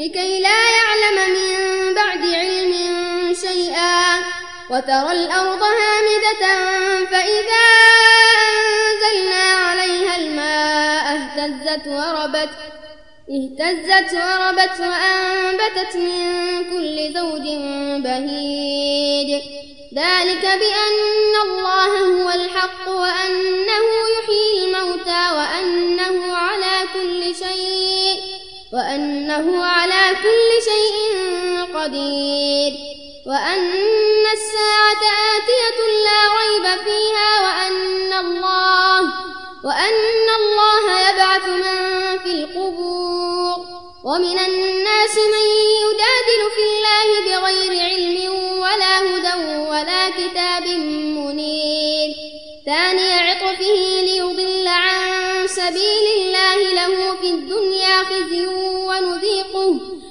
لكي لا يعلم من بعد علم شيئا وترى الأرض هامدة فإذا أنزلنا عليها الماء اهتزت وربت اهتزت وربت وأنبتت من كل زوج بهيج ذلك بأن الله هو الحق وأنه يحيي الموتى وأنه على كل شيء وأنه على كل شيء قدير وأن الساعة آتية لا ريب فيها وأن الله وأن الله يبعث من في القبور ومن الناس من يجادل في الله بغير علم ولا هدى ولا كتاب منير ثاني عطفه ليضل عن سبيل الله له في الدنيا خزي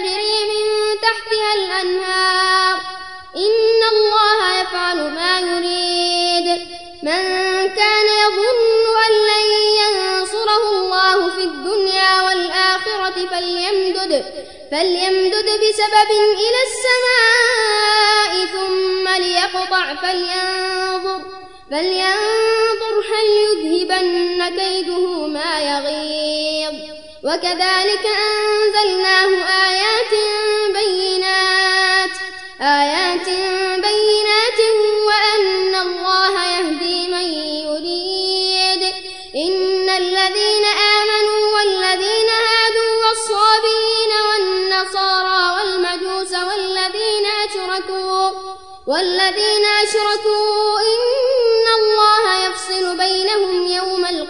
تجري من تحتها الأنهار. إن الله يفعل ما يريد. من كان يظن أن لن ينصره الله في الدنيا والآخرة فليمدد فليمدد بسبب إلى السماء ثم ليقطع فلينظر فلينظر هل يذهبن كيده ما يغيظ. وكذلك أنزلناه آيات بينات آيات بينات وأن الله يهدي من يريد. إن الذين آمنوا والذين هادوا والصابين والنصارى والمجوس والذين أشركوا والذين أشركوا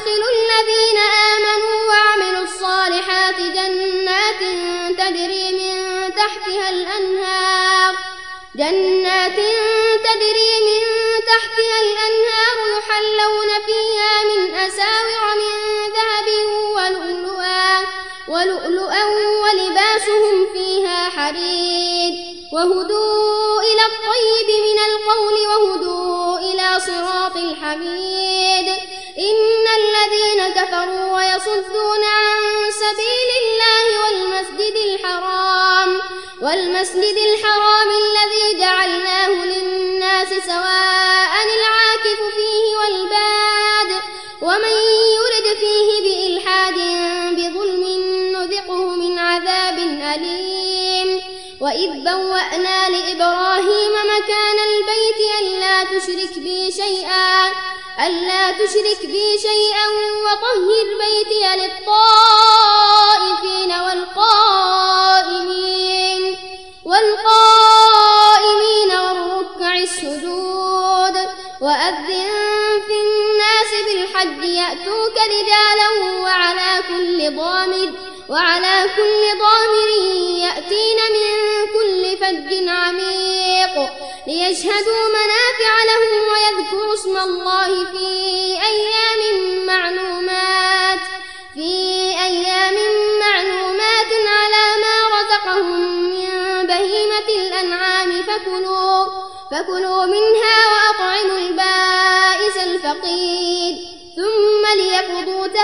يدخل الذين آمنوا وعملوا الصالحات جنات تجري من تحتها الأنهار. جنات تجري من تحتها الأنهار يحلون فيها من أساور من ذهب ولؤلؤا ولؤلؤا ولباسهم فيها حرير. وهدوا إلى الطيب من القول وهدوا إلى صراط الحميد. إن الذين كفروا ويصدون عن سبيل الله والمسجد الحرام والمسجد الحرام الذي جعلناه للناس سواء العاكف فيه والباد ومن يرد فيه بإلحاد بظلم نذقه من عذاب أليم. وإذ بوأنا لإبراهيم مكان البيت ألا تشرك بي شيئا ألا تشرك بي شيئا وطهر بيتي للطائفين والقائمين والقائمين بالحج يأتوك رجالا وعلى كل ضامر وعلى كل ضامر يأتين من كل فج عميق ليشهدوا منافع لهم ويذكروا اسم الله في أيام معلومات في أيام معلومات على ما رزقهم من بهيمة الأنعام فكلوا فكلوا منها وأطعموا البائس الفقير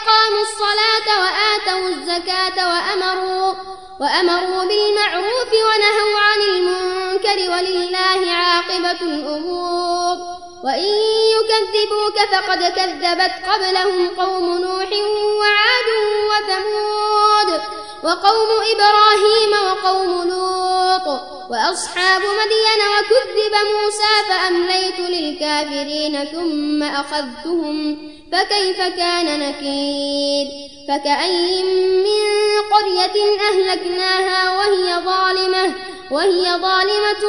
الأرض أقاموا الصلاة وآتوا الزكاة وأمروا وأمروا بالمعروف ونهوا عن المنكر ولله عاقبة الأمور. وإن يكذبوك فقد كذبت قبلهم قوم نوح وعاد وثمود وقوم إبراهيم وقوم لوط وأصحاب مدين وكذب موسى فأمليت للكافرين ثم أخذتهم فكيف كان نكير؟ فكأي من قرية أهلكناها وهي ظالمة وهي ظالمة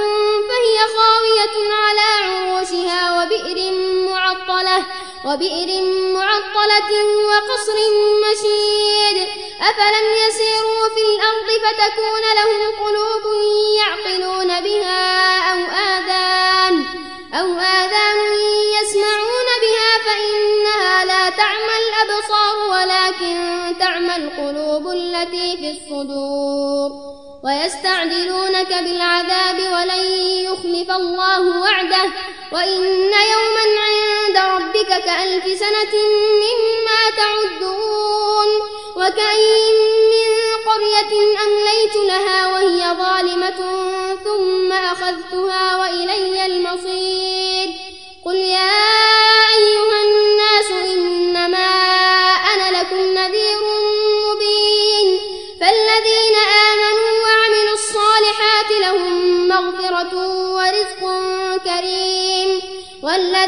فهي خاوية على عروشها وبئر معطلة وبئر معطلة وقصر مشيد. أفلم يسيروا في الأرض فتكون لهم قلوب يعقلون بها أو آذان أو آذان تعمى القلوب التي في الصدور ويستعجلونك بالعذاب ولن يخلف الله وعده وإن يوما عند ربك كألف سنة مما تعدون وكأين من قرية أمليت لها وهي ظالمة ثم أخذتها وإلي المصير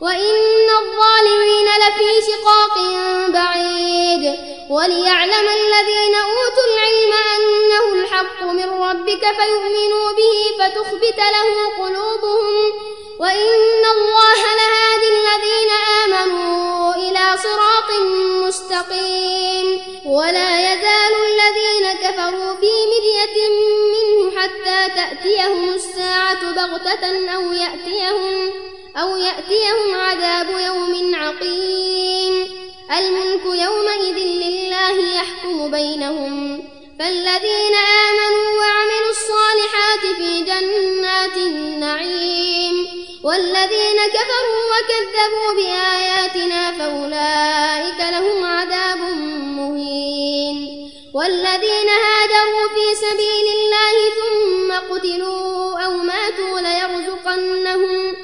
وإن الظالمين لفي شقاق بعيد وليعلم الذين أوتوا العلم أنه الحق من ربك فيؤمنوا به فتخبت له قلوبهم وإن الله لهادي الذين آمنوا إلى صراط مستقيم ولا يزال الذين كفروا في مرية منه حتى تأتيهم الساعة بغتة أو يأتيهم أو يأتيهم عذاب يوم عقيم. الملك يومئذ لله يحكم بينهم. فالذين آمنوا وعملوا الصالحات في جنات النعيم. والذين كفروا وكذبوا بآياتنا فأولئك لهم عذاب مهين. والذين هاجروا في سبيل الله ثم قتلوا أو ماتوا ليرزقنهم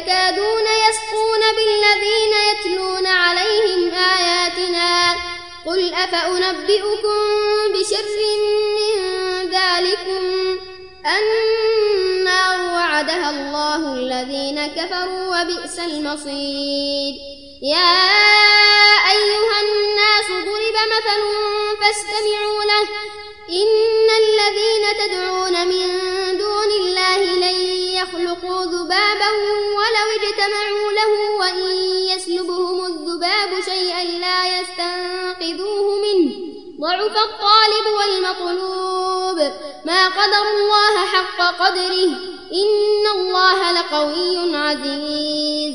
يكادون يسقون بالذين يتلون عليهم آياتنا. قل أفأنبئكم بشر من ذلكم؟ النار وعدها الله الذين كفروا وبئس المصير. يا أيها الناس ضرب مثل فاستمعوا له. إن الذين تدعون من دون الله يخلقوا ذبابا ولو اجتمعوا له وإن يسلبهم الذباب شيئا لا يستنقذوه منه. ضعف الطالب والمطلوب. ما قدر الله حق قدره. إن الله لقوي عزيز.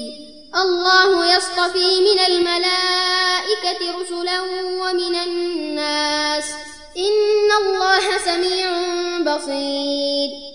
الله يصطفي من الملائكة رسلا ومن الناس. إن الله سميع بصير.